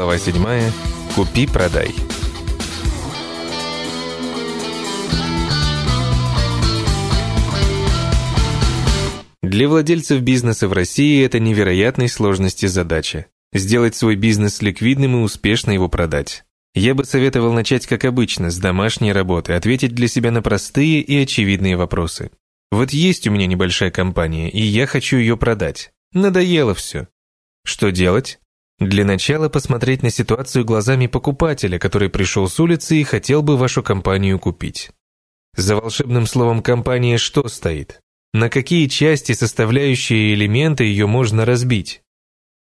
Глава 7. Купи-продай. Для владельцев бизнеса в России это невероятной сложности задача. Сделать свой бизнес ликвидным и успешно его продать. Я бы советовал начать как обычно, с домашней работы, ответить для себя на простые и очевидные вопросы. Вот есть у меня небольшая компания, и я хочу ее продать. Надоело все. Что делать? Для начала посмотреть на ситуацию глазами покупателя, который пришел с улицы и хотел бы вашу компанию купить. За волшебным словом «компания» что стоит? На какие части, составляющие элементы ее можно разбить?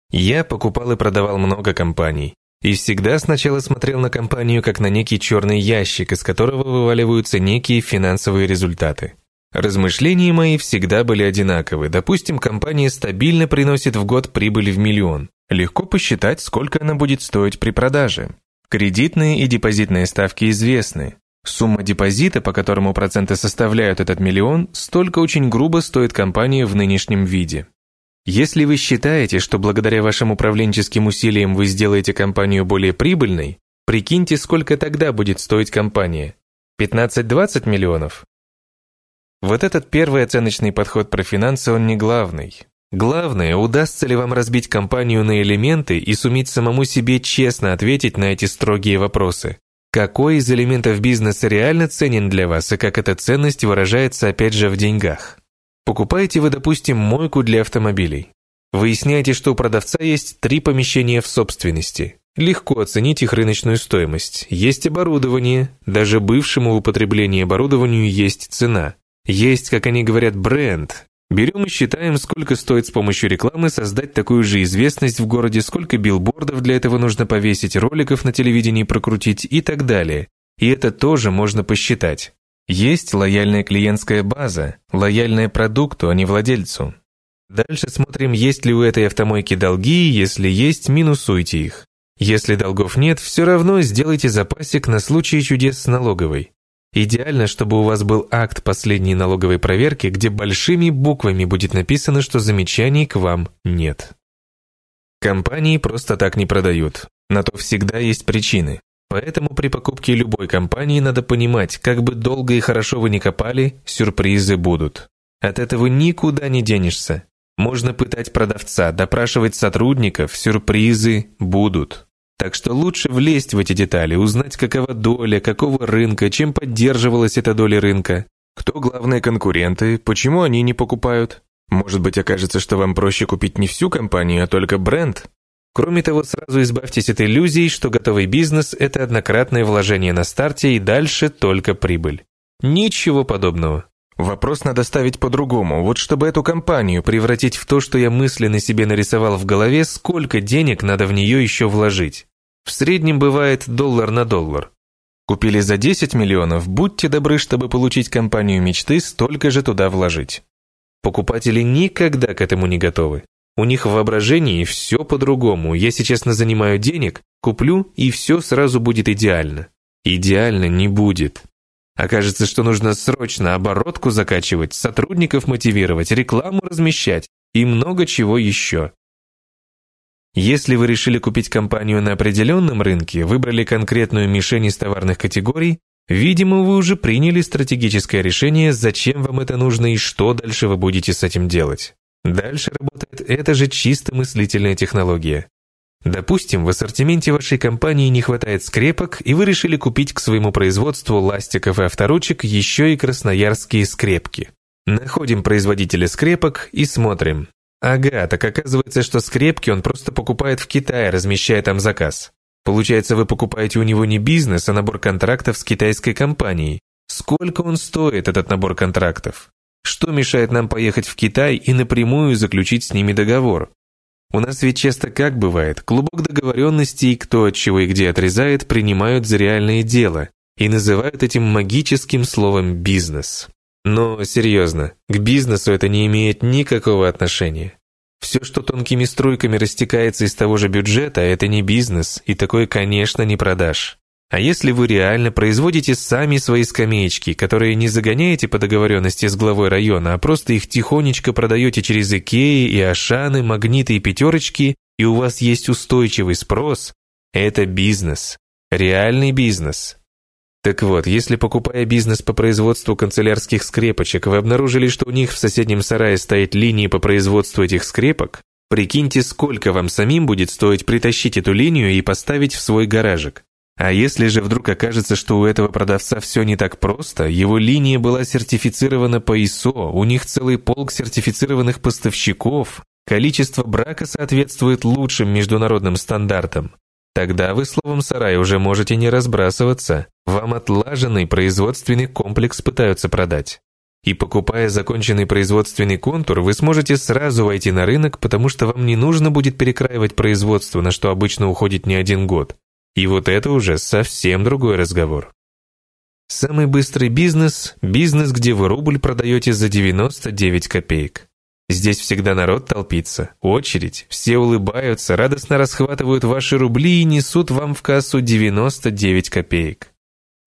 Я покупал и продавал много компаний. И всегда сначала смотрел на компанию как на некий черный ящик, из которого вываливаются некие финансовые результаты. Размышления мои всегда были одинаковы. Допустим, компания стабильно приносит в год прибыль в миллион. Легко посчитать, сколько она будет стоить при продаже. Кредитные и депозитные ставки известны. Сумма депозита, по которому проценты составляют этот миллион, столько очень грубо стоит компания в нынешнем виде. Если вы считаете, что благодаря вашим управленческим усилиям вы сделаете компанию более прибыльной, прикиньте, сколько тогда будет стоить компания. 15-20 миллионов? Вот этот первый оценочный подход про финансы, он не главный. Главное, удастся ли вам разбить компанию на элементы и суметь самому себе честно ответить на эти строгие вопросы. Какой из элементов бизнеса реально ценен для вас и как эта ценность выражается опять же в деньгах? Покупаете вы, допустим, мойку для автомобилей. Выясняете, что у продавца есть три помещения в собственности. Легко оценить их рыночную стоимость. Есть оборудование, даже бывшему в употреблении оборудованию есть цена. Есть, как они говорят, бренд. Берем и считаем, сколько стоит с помощью рекламы создать такую же известность в городе, сколько билбордов для этого нужно повесить, роликов на телевидении прокрутить и так далее. И это тоже можно посчитать. Есть лояльная клиентская база, лояльная продукту, а не владельцу. Дальше смотрим, есть ли у этой автомойки долги, если есть, минусуйте их. Если долгов нет, все равно сделайте запасик на случай чудес с налоговой. Идеально, чтобы у вас был акт последней налоговой проверки, где большими буквами будет написано, что замечаний к вам нет. Компании просто так не продают. На то всегда есть причины. Поэтому при покупке любой компании надо понимать, как бы долго и хорошо вы ни копали, сюрпризы будут. От этого никуда не денешься. Можно пытать продавца, допрашивать сотрудников, сюрпризы будут. Так что лучше влезть в эти детали, узнать, какова доля, какого рынка, чем поддерживалась эта доля рынка, кто главные конкуренты, почему они не покупают. Может быть, окажется, что вам проще купить не всю компанию, а только бренд. Кроме того, сразу избавьтесь от иллюзий, что готовый бизнес – это однократное вложение на старте и дальше только прибыль. Ничего подобного. Вопрос надо ставить по-другому. Вот чтобы эту компанию превратить в то, что я мысленно себе нарисовал в голове, сколько денег надо в нее еще вложить? В среднем бывает доллар на доллар. Купили за 10 миллионов, будьте добры, чтобы получить компанию мечты, столько же туда вложить. Покупатели никогда к этому не готовы. У них в воображении все по-другому. Я сейчас занимаю денег, куплю, и все сразу будет идеально. Идеально не будет. Окажется, что нужно срочно оборотку закачивать, сотрудников мотивировать, рекламу размещать и много чего еще. Если вы решили купить компанию на определенном рынке, выбрали конкретную мишень из товарных категорий, видимо, вы уже приняли стратегическое решение, зачем вам это нужно и что дальше вы будете с этим делать. Дальше работает эта же чисто мыслительная технология. Допустим, в ассортименте вашей компании не хватает скрепок, и вы решили купить к своему производству ластиков и авторучек еще и красноярские скрепки. Находим производителя скрепок и смотрим. Ага, так оказывается, что скрепки он просто покупает в Китае, размещая там заказ. Получается, вы покупаете у него не бизнес, а набор контрактов с китайской компанией. Сколько он стоит, этот набор контрактов? Что мешает нам поехать в Китай и напрямую заключить с ними договор? У нас ведь часто как бывает, клубок договоренностей, кто от чего и где отрезает, принимают за реальное дело и называют этим магическим словом «бизнес». Но серьезно, к бизнесу это не имеет никакого отношения. Все, что тонкими струйками растекается из того же бюджета, это не бизнес, и такое, конечно, не продашь. А если вы реально производите сами свои скамеечки, которые не загоняете по договоренности с главой района, а просто их тихонечко продаете через Икеи и Ашаны, Магниты и Пятерочки, и у вас есть устойчивый спрос, Это бизнес. Реальный бизнес. Так вот, если покупая бизнес по производству канцелярских скрепочек, вы обнаружили, что у них в соседнем сарае стоит линия по производству этих скрепок, прикиньте, сколько вам самим будет стоить притащить эту линию и поставить в свой гаражик. А если же вдруг окажется, что у этого продавца все не так просто, его линия была сертифицирована по ISO, у них целый полк сертифицированных поставщиков, количество брака соответствует лучшим международным стандартам, Тогда вы словом сарай уже можете не разбрасываться. Вам отлаженный производственный комплекс пытаются продать. И покупая законченный производственный контур, вы сможете сразу войти на рынок, потому что вам не нужно будет перекраивать производство, на что обычно уходит не один год. И вот это уже совсем другой разговор. Самый быстрый бизнес – бизнес, где вы рубль продаете за 99 копеек. Здесь всегда народ толпится, очередь, все улыбаются, радостно расхватывают ваши рубли и несут вам в кассу 99 копеек.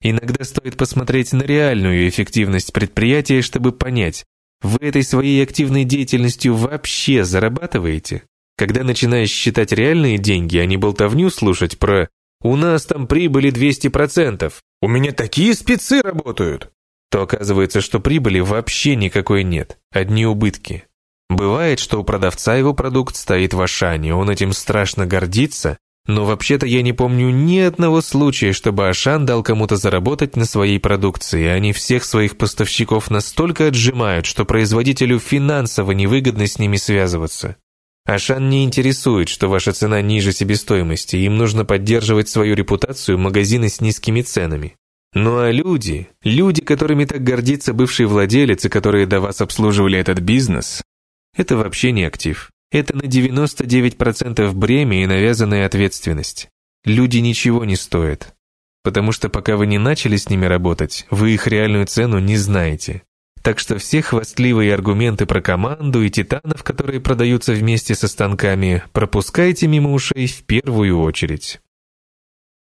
Иногда стоит посмотреть на реальную эффективность предприятия, чтобы понять, вы этой своей активной деятельностью вообще зарабатываете? Когда начинаешь считать реальные деньги, а не болтовню слушать про «у нас там прибыли 200%», «у меня такие спецы работают», то оказывается, что прибыли вообще никакой нет, одни убытки. Бывает, что у продавца его продукт стоит в Ашане, он этим страшно гордится, но вообще-то я не помню ни одного случая, чтобы Ашан дал кому-то заработать на своей продукции, и они всех своих поставщиков настолько отжимают, что производителю финансово невыгодно с ними связываться. Ашан не интересует, что ваша цена ниже себестоимости, им нужно поддерживать свою репутацию магазины с низкими ценами. Ну а люди, люди, которыми так гордится бывший владелец и которые до вас обслуживали этот бизнес, это вообще не актив. Это на 99% бремя и навязанная ответственность. Люди ничего не стоят. Потому что пока вы не начали с ними работать, вы их реальную цену не знаете. Так что все хвастливые аргументы про команду и титанов, которые продаются вместе со станками, пропускайте мимо ушей в первую очередь.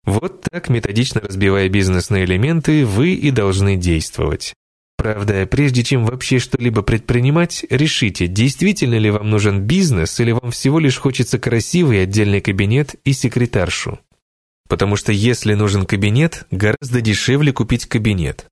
Вот так, методично разбивая бизнес на элементы, вы и должны действовать. Правда, прежде чем вообще что-либо предпринимать, решите, действительно ли вам нужен бизнес или вам всего лишь хочется красивый отдельный кабинет и секретаршу. Потому что если нужен кабинет, гораздо дешевле купить кабинет.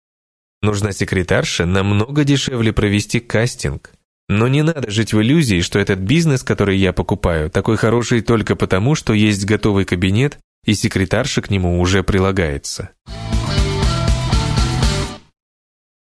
Нужна секретарша, намного дешевле провести кастинг. Но не надо жить в иллюзии, что этот бизнес, который я покупаю, такой хороший только потому, что есть готовый кабинет и секретарша к нему уже прилагается.